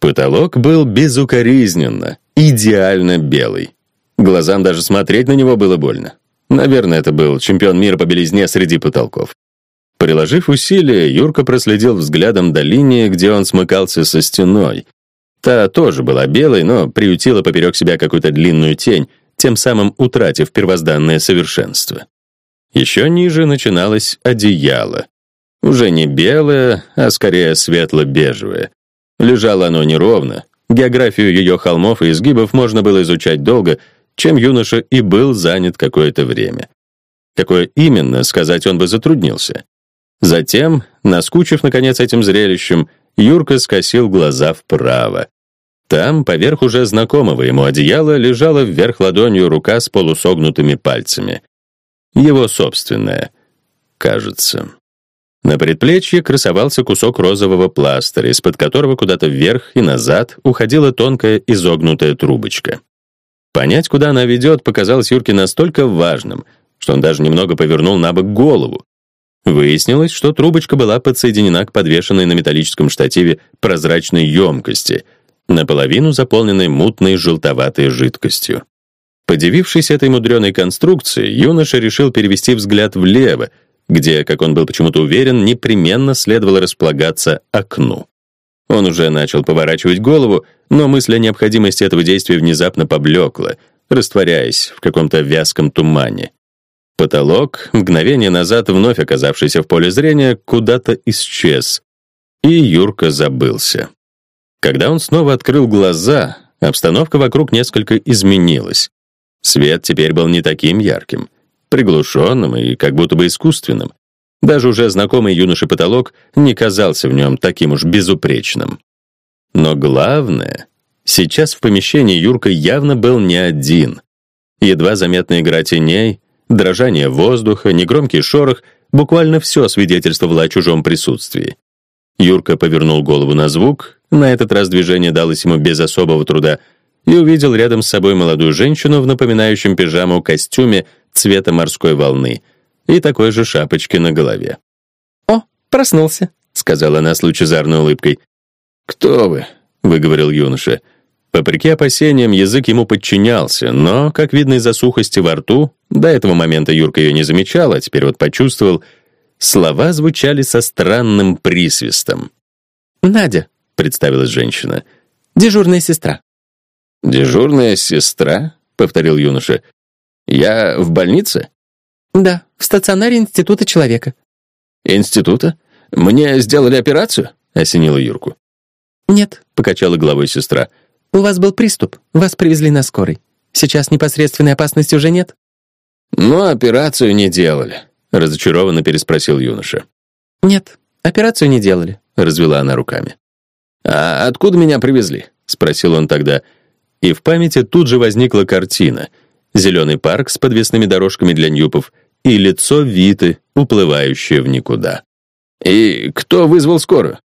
Потолок был безукоризненно, идеально белый. Глазам даже смотреть на него было больно. Наверное, это был чемпион мира по белизне среди потолков. Приложив усилия, Юрка проследил взглядом до линии, где он смыкался со стеной. Та тоже была белой, но приютила поперек себя какую-то длинную тень, тем самым утратив первозданное совершенство. Еще ниже начиналось одеяло. Уже не белое, а скорее светло-бежевое. Лежало оно неровно. Географию ее холмов и изгибов можно было изучать долго, чем юноша и был занят какое-то время. Какое именно, сказать он бы затруднился. Затем, наскучив, наконец, этим зрелищем, Юрка скосил глаза вправо. Там, поверх уже знакомого ему одеяла, лежала вверх ладонью рука с полусогнутыми пальцами. Его собственная, кажется. На предплечье красовался кусок розового пластыря, из-под которого куда-то вверх и назад уходила тонкая изогнутая трубочка. Понять, куда она ведет, показалось Юрке настолько важным, что он даже немного повернул на бок голову. Выяснилось, что трубочка была подсоединена к подвешенной на металлическом штативе прозрачной емкости, наполовину заполненной мутной желтоватой жидкостью. Подивившись этой мудреной конструкции, юноша решил перевести взгляд влево, где, как он был почему-то уверен, непременно следовало располагаться окну. Он уже начал поворачивать голову, но мысль о необходимости этого действия внезапно поблекла, растворяясь в каком-то вязком тумане. Потолок, мгновение назад вновь оказавшийся в поле зрения, куда-то исчез, и Юрка забылся. Когда он снова открыл глаза, обстановка вокруг несколько изменилась. Свет теперь был не таким ярким — приглушенным и как будто бы искусственным. Даже уже знакомый юноше потолок не казался в нем таким уж безупречным. Но главное, сейчас в помещении Юрка явно был не один. Едва заметная игра теней, дрожание воздуха, негромкий шорох — буквально все свидетельствовало о чужом присутствии. Юрка повернул голову на звук, на этот раз движение далось ему без особого труда, и увидел рядом с собой молодую женщину в напоминающем пижаму костюме цвета морской волны и такой же шапочки на голове. «О, проснулся», — сказала она с лучезарной улыбкой. «Кто вы?» — выговорил юноша. Попреки опасениям, язык ему подчинялся, но, как видно из-за сухости во рту, до этого момента Юрка ее не замечал, а теперь вот почувствовал, слова звучали со странным присвистом. «Надя», — представилась женщина, — «дежурная сестра». «Дежурная сестра?» — повторил юноша. Я в больнице? Да, в стационаре Института человека. Института? Мне сделали операцию? Осенила Юрку. Нет, покачала головой сестра. У вас был приступ, вас привезли на скорой. Сейчас непосредственной опасности уже нет? Ну, операцию не делали, разочарованно переспросил юноша. Нет, операцию не делали, развела она руками. А откуда меня привезли? спросил он тогда, и в памяти тут же возникла картина — зеленый парк с подвесными дорожками для ньюпов и лицо Виты, уплывающее в никуда. «И кто вызвал скорую?»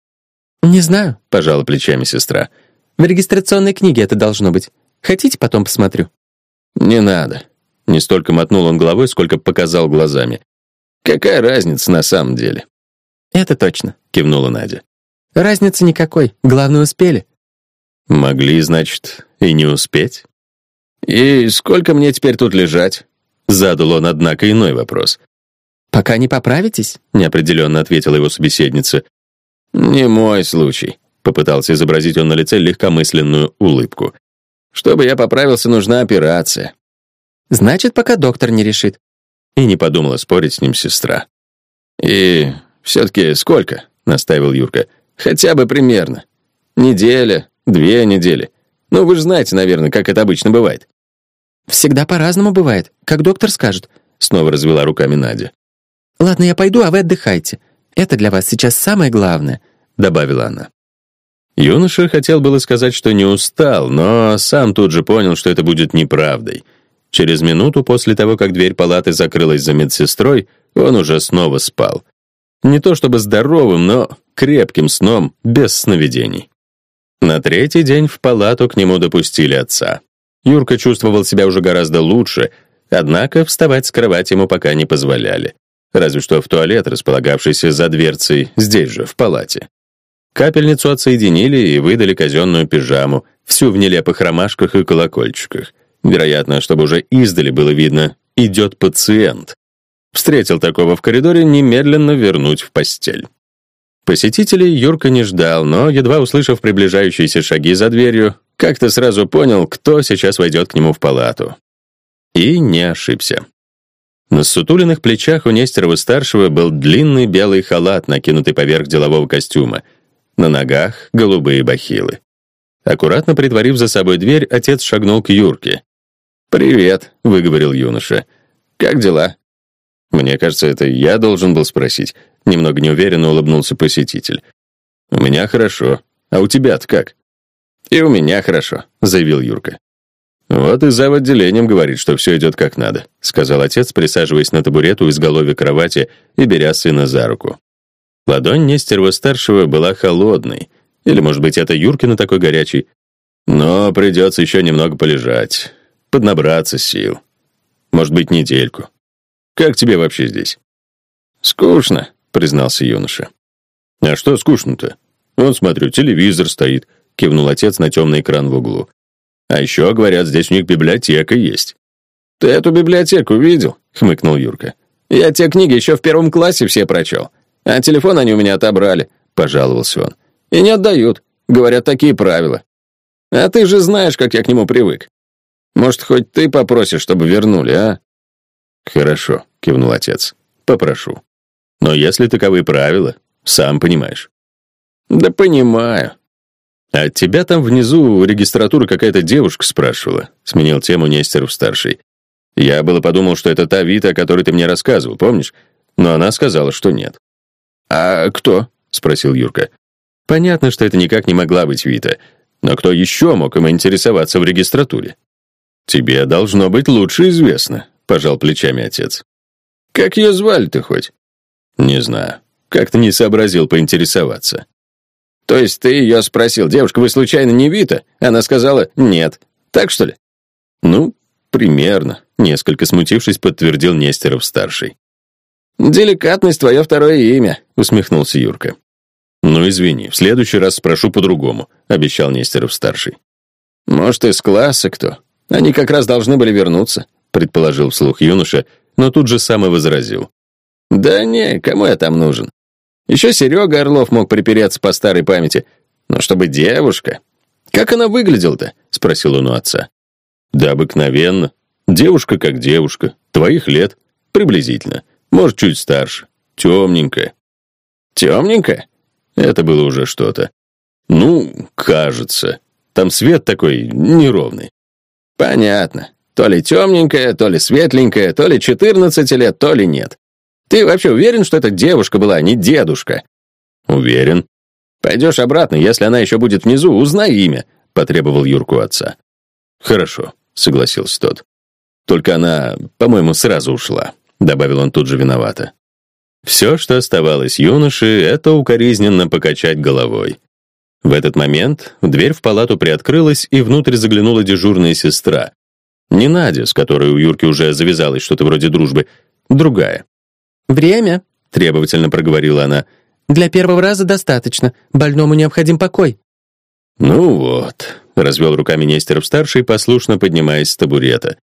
«Не знаю», — пожала плечами сестра. «В регистрационной книге это должно быть. Хотите, потом посмотрю?» «Не надо». Не столько мотнул он головой, сколько показал глазами. «Какая разница на самом деле?» «Это точно», — кивнула Надя. «Разницы никакой. Главное, успели». «Могли, значит, и не успеть?» «И сколько мне теперь тут лежать?» Задал он, однако, иной вопрос. «Пока не поправитесь?» — неопределенно ответила его собеседница. «Не мой случай», — попытался изобразить он на лице легкомысленную улыбку. «Чтобы я поправился, нужна операция». «Значит, пока доктор не решит». И не подумала спорить с ним сестра. «И все-таки сколько?» — настаивал Юрка. «Хотя бы примерно. Неделя, две недели. Ну, вы же знаете, наверное, как это обычно бывает». «Всегда по-разному бывает, как доктор скажет», — снова развела руками Надя. «Ладно, я пойду, а вы отдыхайте. Это для вас сейчас самое главное», — добавила она. Юноша хотел было сказать, что не устал, но сам тут же понял, что это будет неправдой. Через минуту после того, как дверь палаты закрылась за медсестрой, он уже снова спал. Не то чтобы здоровым, но крепким сном, без сновидений. На третий день в палату к нему допустили отца. Юрка чувствовал себя уже гораздо лучше, однако вставать с кровати ему пока не позволяли. Разве что в туалет, располагавшийся за дверцей, здесь же, в палате. Капельницу отсоединили и выдали казенную пижаму, всю в нелепых ромашках и колокольчиках. Вероятно, чтобы уже издали было видно, идет пациент. Встретил такого в коридоре, немедленно вернуть в постель. Посетителей Юрка не ждал, но, едва услышав приближающиеся шаги за дверью, как-то сразу понял, кто сейчас войдет к нему в палату. И не ошибся. На сутулиных плечах у Нестерова-старшего был длинный белый халат, накинутый поверх делового костюма. На ногах — голубые бахилы. Аккуратно притворив за собой дверь, отец шагнул к Юрке. «Привет», — выговорил юноша. «Как дела?» «Мне кажется, это я должен был спросить». Немного неуверенно улыбнулся посетитель. «У меня хорошо. А у тебя-то как?» «И у меня хорошо», — заявил Юрка. «Вот и зав. отделением говорит, что все идет как надо», — сказал отец, присаживаясь на табурет у изголовья кровати и беря сына за руку. Ладонь Нестерова-старшего была холодной, или, может быть, это Юркина такой горячий. Но придется еще немного полежать, поднабраться сил. Может быть, недельку. Как тебе вообще здесь? Скучно, признался юноша. А что скучно-то? Вон, смотрю, телевизор стоит, кивнул отец на темный экран в углу. А еще, говорят, здесь у них библиотека есть. Ты эту библиотеку видел? хмыкнул Юрка. Я те книги еще в первом классе все прочел. А телефон они у меня отобрали, пожаловался он. И не отдают. Говорят, такие правила. А ты же знаешь, как я к нему привык. Может, хоть ты попросишь, чтобы вернули, а? Хорошо, кивнул отец. Попрошу. Но если таковы правила, сам понимаешь. Да понимаю. А тебя там внизу у регистратуры какая-то девушка спрашивала, сменил тему Нестеров-старший. Я было подумал, что это та Вита, о которой ты мне рассказывал, помнишь? Но она сказала, что нет. «А кто?» — спросил Юрка. Понятно, что это никак не могла быть Вита, но кто еще мог им интересоваться в регистратуре? «Тебе должно быть лучше известно», — пожал плечами отец. «Как ее звали-то хоть?» «Не знаю. Как-то не сообразил поинтересоваться». «То есть ты ее спросил, девушка, вы случайно не Вита?» Она сказала «нет». Так что ли? «Ну, примерно», — несколько смутившись, подтвердил Нестеров-старший. «Деликатность — твое второе имя», — усмехнулся Юрка. «Ну, извини, в следующий раз спрошу по-другому», — обещал Нестеров-старший. «Может, из класса кто? Они как раз должны были вернуться», — предположил вслух юноша, но тут же сам и возразил. «Да не, кому я там нужен? Еще Серега Орлов мог припереться по старой памяти. Но чтобы девушка... Как она выглядела-то?» — спросил он у отца. «Да обыкновенно. Девушка как девушка. Твоих лет. Приблизительно. Может, чуть старше. Темненькая». «Темненькая?» Это было уже что-то. Ну, кажется. Там свет такой неровный. Понятно. То ли темненькая, то ли светленькая, то ли 14 лет, то ли нет. Ты вообще уверен, что эта девушка была, а не дедушка? Уверен. Пойдешь обратно, если она еще будет внизу, узнай имя, потребовал Юрку отца. Хорошо, согласился тот. Только она, по-моему, сразу ушла, добавил он тут же виновато. Все, что оставалось юноше, это укоризненно покачать головой. В этот момент дверь в палату приоткрылась, и внутрь заглянула дежурная сестра. Не Надя, с которой у Юрки уже завязалось что-то вроде дружбы, другая. «Время», — требовательно проговорила она. «Для первого раза достаточно. Больному необходим покой». «Ну вот», — развел руками Нестеров-старший, послушно поднимаясь с табурета.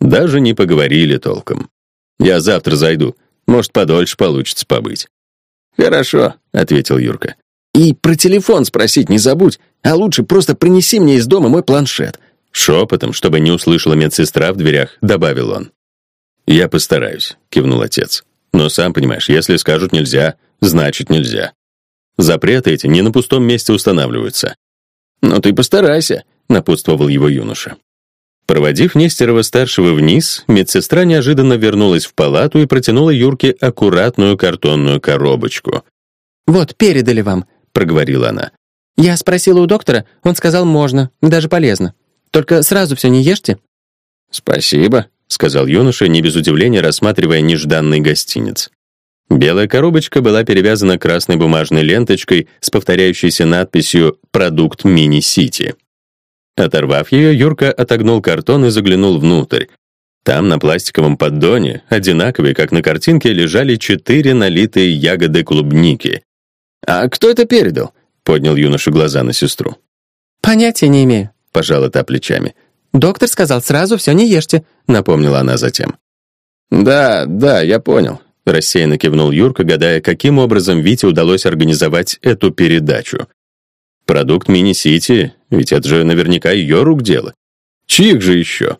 «Даже не поговорили толком. Я завтра зайду. Может, подольше получится побыть». «Хорошо», — ответил Юрка. «И про телефон спросить не забудь, а лучше просто принеси мне из дома мой планшет». Шепотом, чтобы не услышала медсестра в дверях, добавил он. «Я постараюсь», — кивнул отец. «Но сам понимаешь, если скажут нельзя, значит нельзя. Запреты эти не на пустом месте устанавливаются». «Ну ты постарайся», — напутствовал его юноша. Проводив Нестерова-старшего вниз, медсестра неожиданно вернулась в палату и протянула Юрке аккуратную картонную коробочку. «Вот, передали вам», — проговорила она. «Я спросила у доктора, он сказал, можно, даже полезно. Только сразу все не ешьте». «Спасибо», — сказал юноша, не без удивления рассматривая нежданный гостиниц. Белая коробочка была перевязана красной бумажной ленточкой с повторяющейся надписью «Продукт Мини-Сити». Оторвав ее, Юрка отогнул картон и заглянул внутрь. Там, на пластиковом поддоне, одинаковые, как на картинке, лежали четыре налитые ягоды клубники. «А кто это передал? поднял юноша глаза на сестру. «Понятия не имею», — пожала та плечами. «Доктор сказал, сразу все не ешьте», — напомнила она затем. «Да, да, я понял», — рассеянно кивнул Юрка, гадая, каким образом Вите удалось организовать эту передачу. Продукт мини-сити, ведь это же наверняка ее рук дело. Чьих же еще?